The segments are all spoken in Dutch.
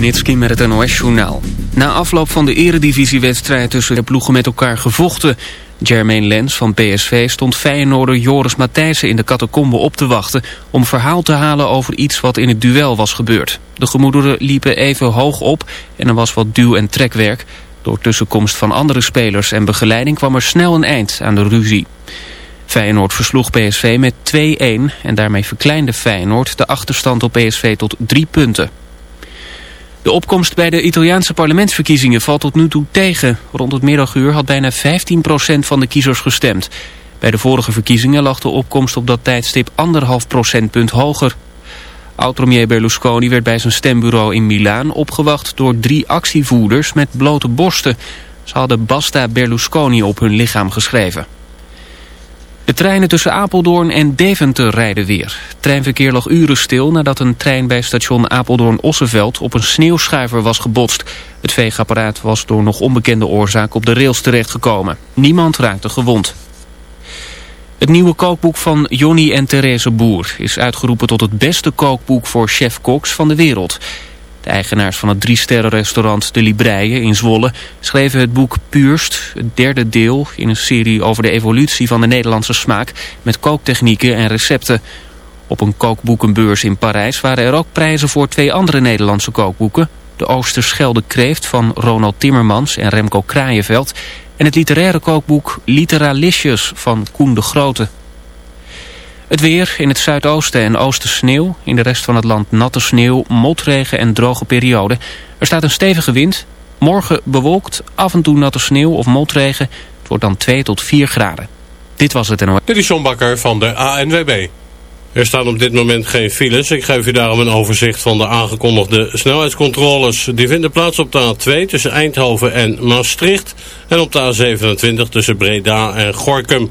Met het NOS-journaal. Na afloop van de eredivisiewedstrijd tussen de ploegen met elkaar gevochten... Jermaine Lens van PSV stond Feyenoorder Joris Matthijssen in de catacombe op te wachten... om verhaal te halen over iets wat in het duel was gebeurd. De gemoederen liepen even hoog op en er was wat duw- en trekwerk. Door tussenkomst van andere spelers en begeleiding kwam er snel een eind aan de ruzie. Feyenoord versloeg PSV met 2-1 en daarmee verkleinde Feyenoord de achterstand op PSV tot drie punten. De opkomst bij de Italiaanse parlementsverkiezingen valt tot nu toe tegen. Rond het middaguur had bijna 15% van de kiezers gestemd. Bij de vorige verkiezingen lag de opkomst op dat tijdstip anderhalf procentpunt hoger. Oud-premier Berlusconi werd bij zijn stembureau in Milaan opgewacht door drie actievoerders met blote borsten. Ze hadden Basta Berlusconi op hun lichaam geschreven. De treinen tussen Apeldoorn en Deventer rijden weer. treinverkeer lag uren stil nadat een trein bij station Apeldoorn-Osseveld op een sneeuwschuiver was gebotst. Het veegapparaat was door nog onbekende oorzaak op de rails terechtgekomen. Niemand raakte gewond. Het nieuwe kookboek van Jonny en Therese Boer is uitgeroepen tot het beste kookboek voor chef-koks van de wereld. De eigenaars van het drie-sterren-restaurant De Libreien in Zwolle schreven het boek Puurst, het derde deel in een serie over de evolutie van de Nederlandse smaak met kooktechnieken en recepten. Op een kookboekenbeurs in Parijs waren er ook prijzen voor twee andere Nederlandse kookboeken. De Oosterschelde Kreeft van Ronald Timmermans en Remco Kraaienveld en het literaire kookboek Literalicious van Koen de Grote. Het weer in het zuidoosten en oosten sneeuw. In de rest van het land natte sneeuw, motregen en droge periode. Er staat een stevige wind. Morgen bewolkt, af en toe natte sneeuw of motregen. Het wordt dan 2 tot 4 graden. Dit was het en Dit is John Bakker van de ANWB. Er staan op dit moment geen files. Ik geef u daarom een overzicht van de aangekondigde snelheidscontroles. Die vinden plaats op de A2 tussen Eindhoven en Maastricht. En op de A27 tussen Breda en Gorkum.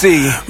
see.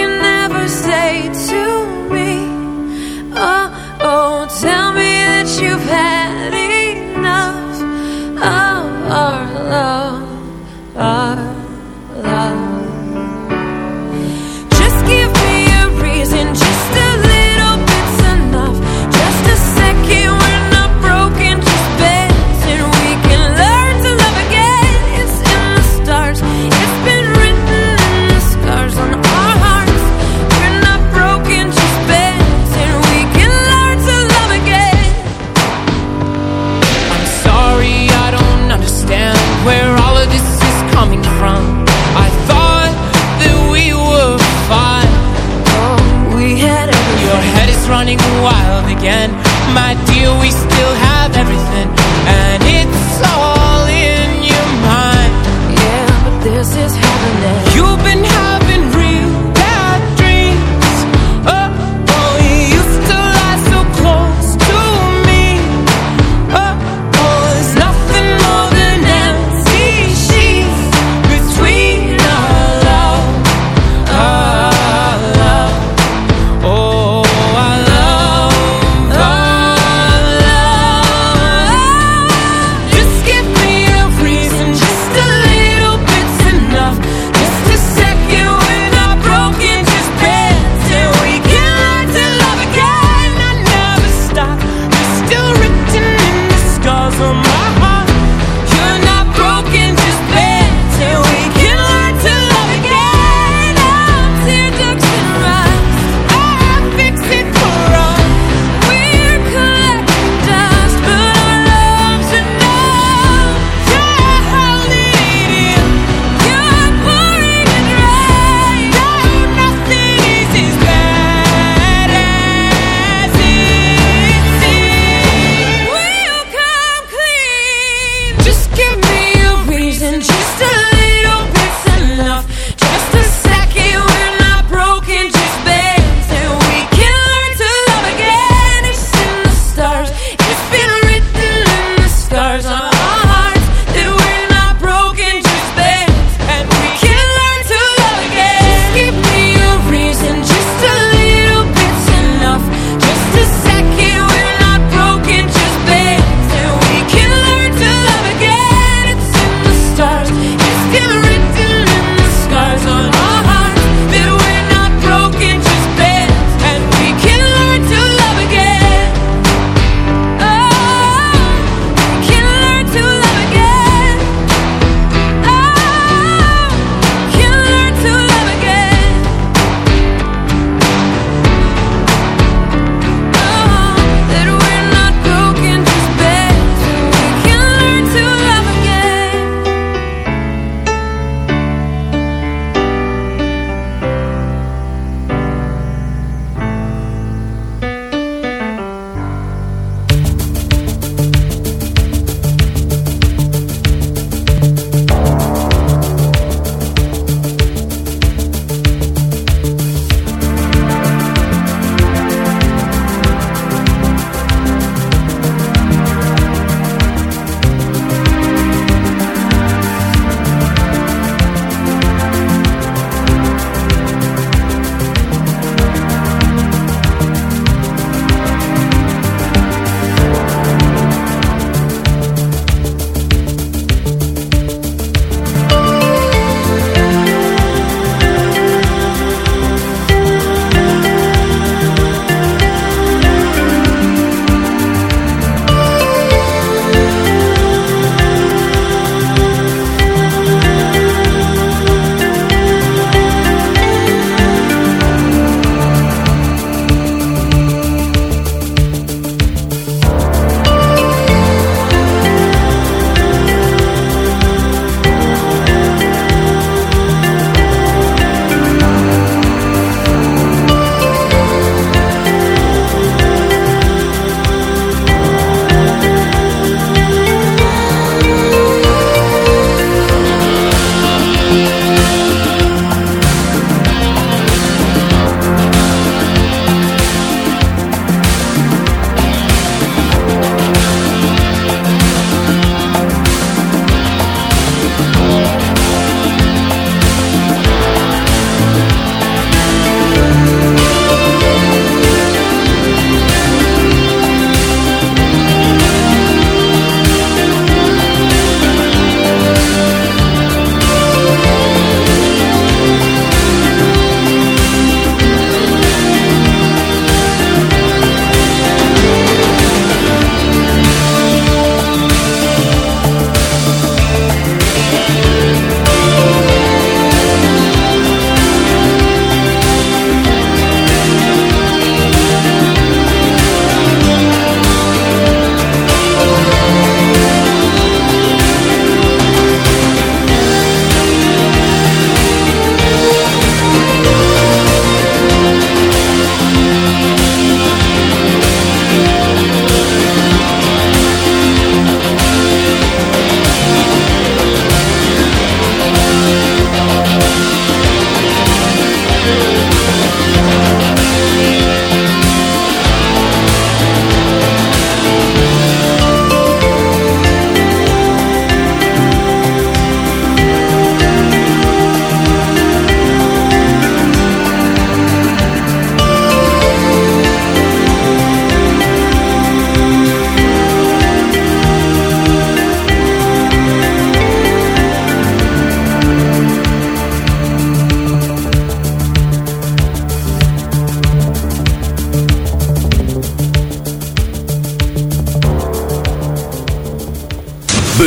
you've had.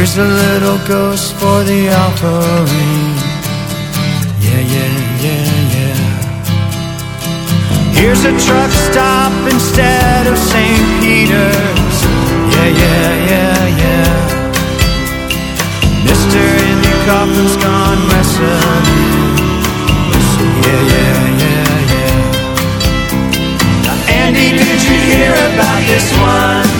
Here's a little ghost for the offering. Yeah, yeah, yeah, yeah. Here's a truck stop instead of St. Peter's. Yeah, yeah, yeah, yeah. Mr. Andy Coffin's gone wrestling. Yeah, yeah, yeah, yeah. Now, Andy, did you hear about this one?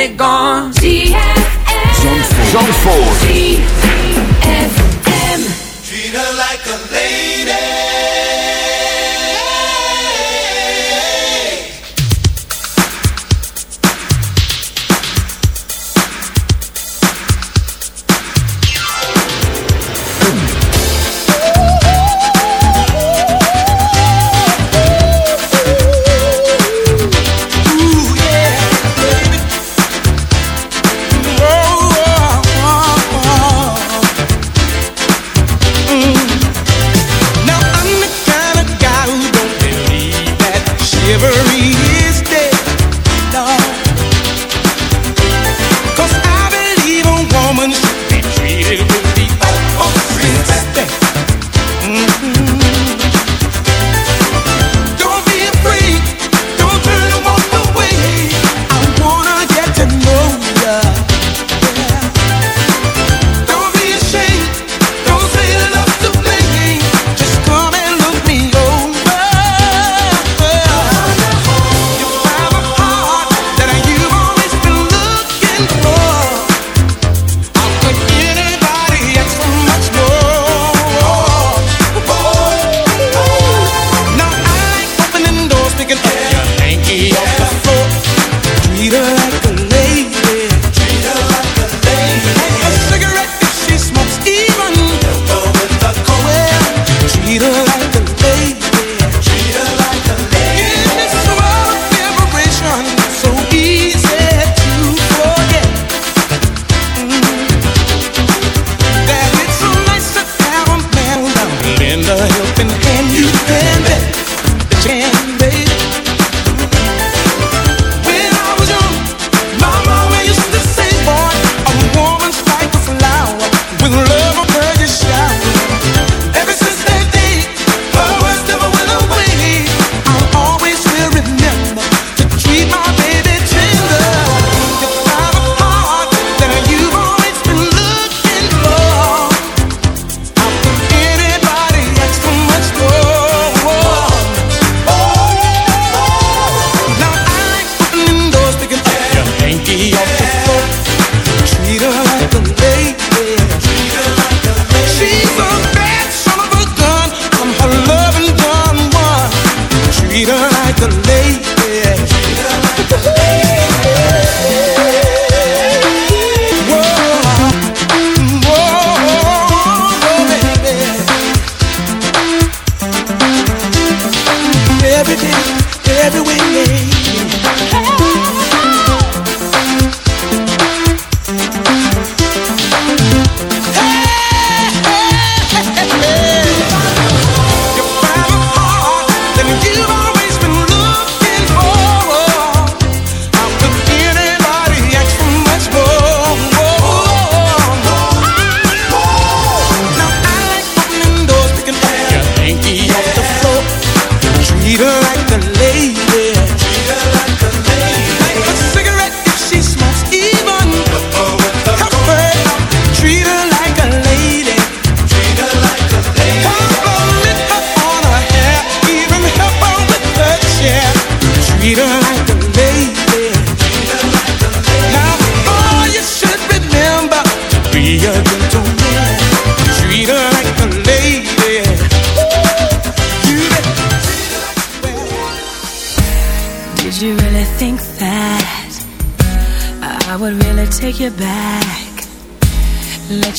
it gone.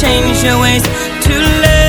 change your ways to late.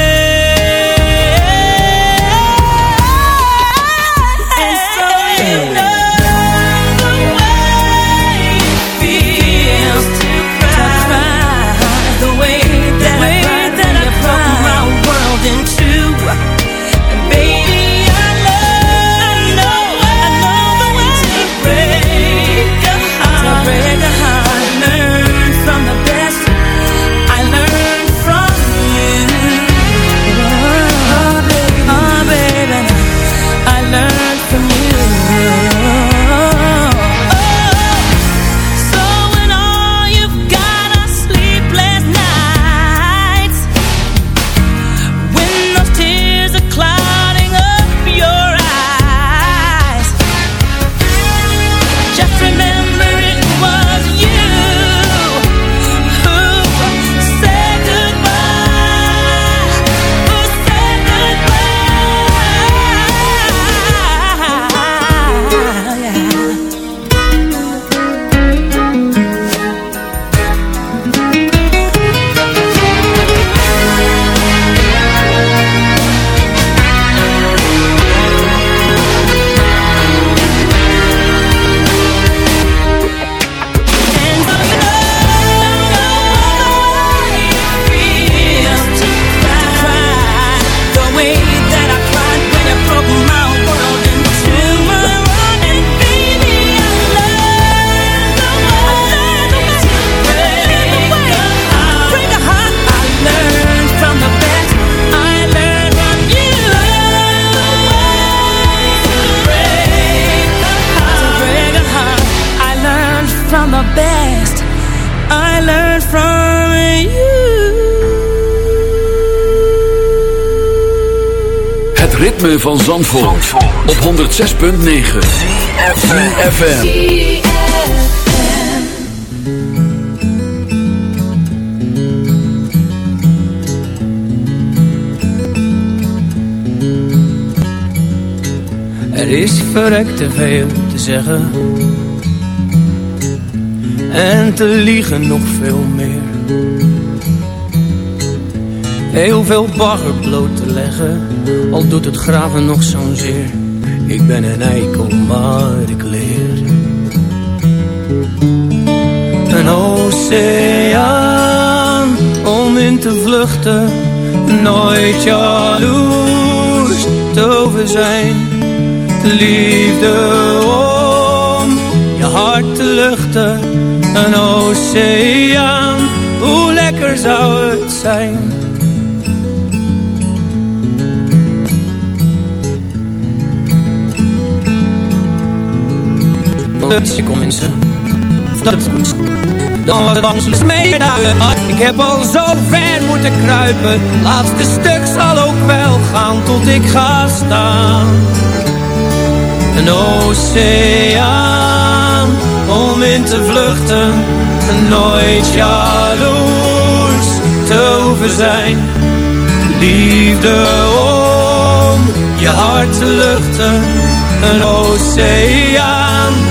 Ritme van Zandvoort, op 106.9 FM. Er is verrekt te veel te zeggen. En te liegen nog veel meer. Heel veel bagger bloot leggen Al doet het graven nog zo'n zeer. Ik ben een eikel, maar ik leer. Een oceaan om in te vluchten Nooit jaloers te zijn. Liefde om je hart te luchten Een oceaan, hoe lekker zou het zijn Ik kom in ze Dat dan was het anders mee naar Ik heb al zo ver moeten kruipen. Laatste stuk zal ook wel gaan tot ik ga staan. Een oceaan om in te vluchten. En nooit jaloers te hoeven zijn. Liefde om je hart te luchten, een oceaan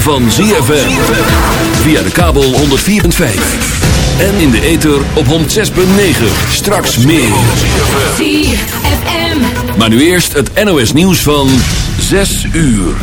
van ZFM. Via de kabel 104.5. En in de ether op 106.9. Straks meer. ZFM. Maar nu eerst het NOS nieuws van 6 uur.